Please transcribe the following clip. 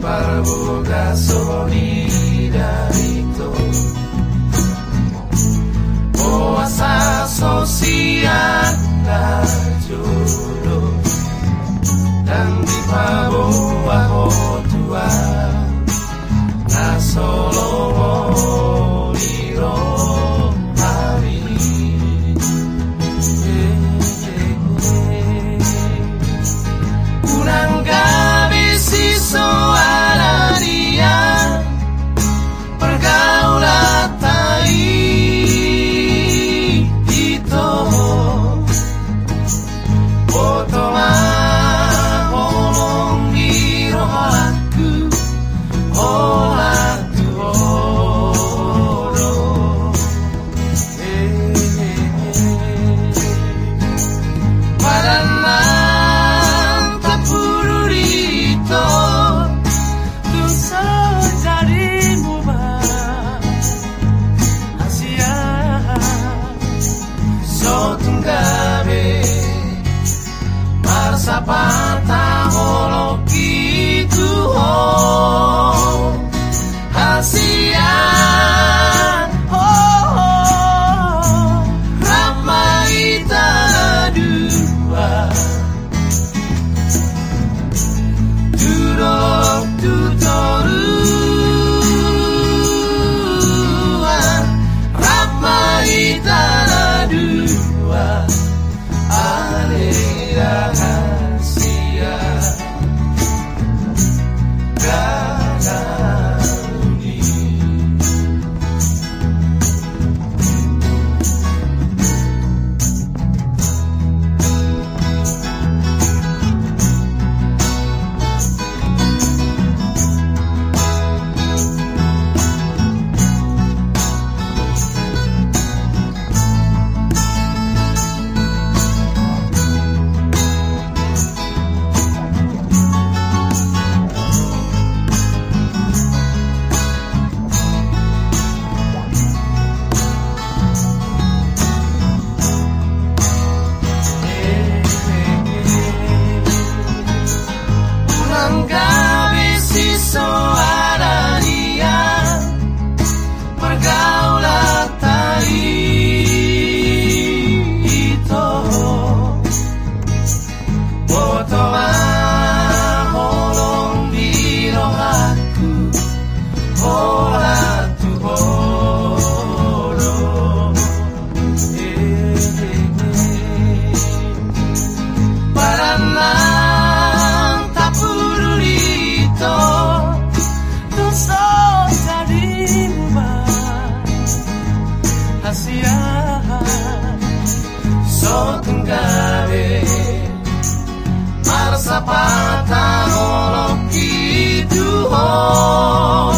paz. tenggare marsa patah olok itu oh